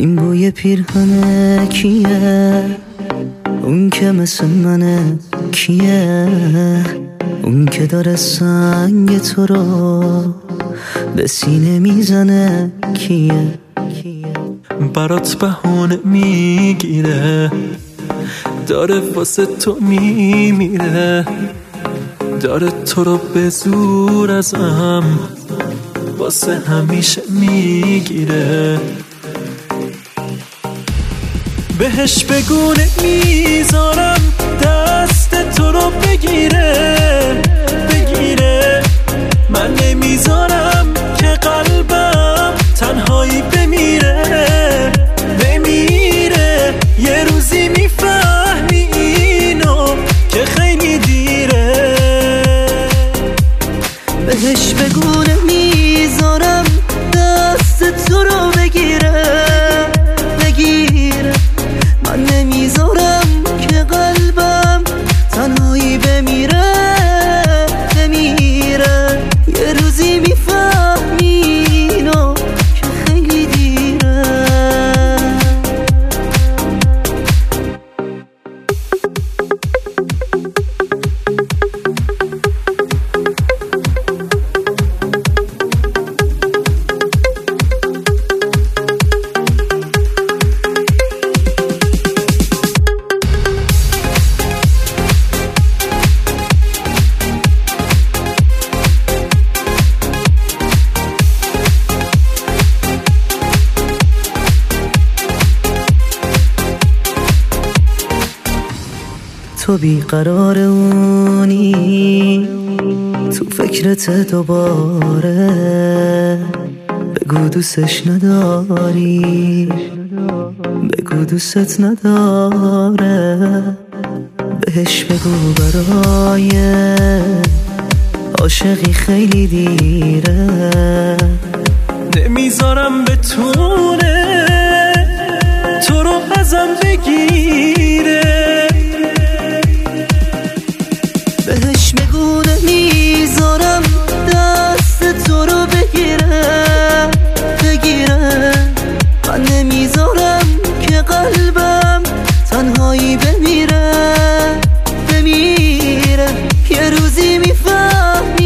این بوی پیرهنه کیه؟ اون که مثل منه کیه؟ اون که داره سنگ تو رو به سینه می‌زنه کیه؟ برات بهونه می‌گیره. داره واسه تو میمیره. داره تو رو به زور ازم واسه همیشه می‌گیره. بهش بگونه می‌ذارم دست تو بیقرار اونی. تو فکرت دوباره بگو دوستش نداری. بگو دوست نداره. بهش بگو برای عاشقی خیلی دیره. نمی‌ذارم بتونه تو رو ازم بگیره. قلبم تنهایی بمیره بمیره. یه روزی می‌فهمی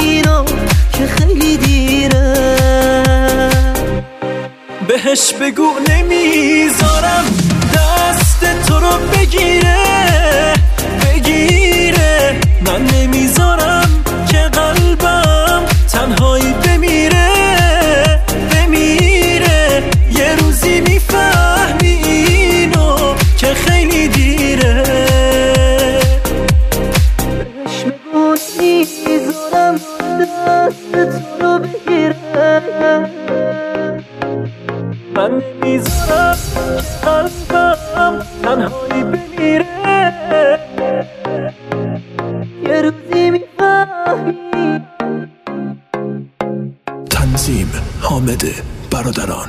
اینو که خیلی دیره. بهش بگو نمی‌ذارم دست تو رو بگیره بگیره دست تو رو بگیره من نمی‌ذارم قلبم تنهایی بمیره. یه روزی می‌فهمی. تنظیم حامد برادران.